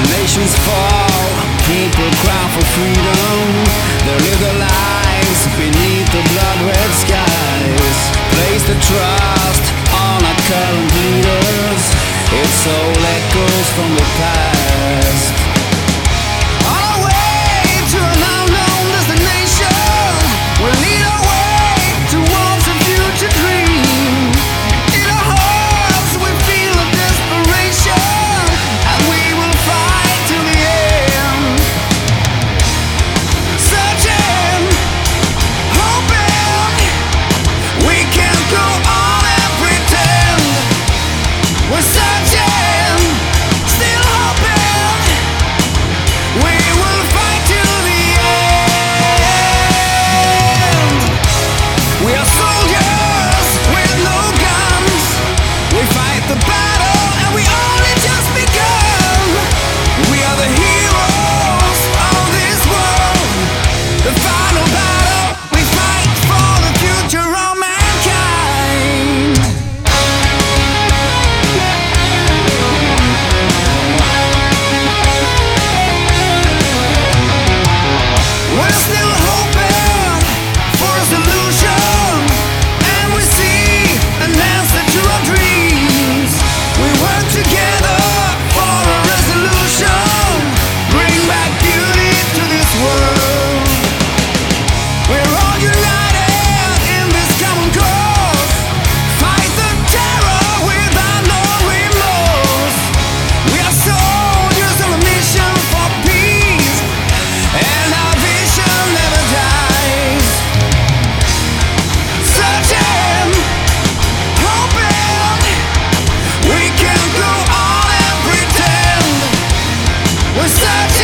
nations fall, people cry for freedom. They live their lives beneath the blood red skies. Place the trust on our current leaders. It's all echoes from the past. Yeah. We're searching.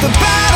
the battle.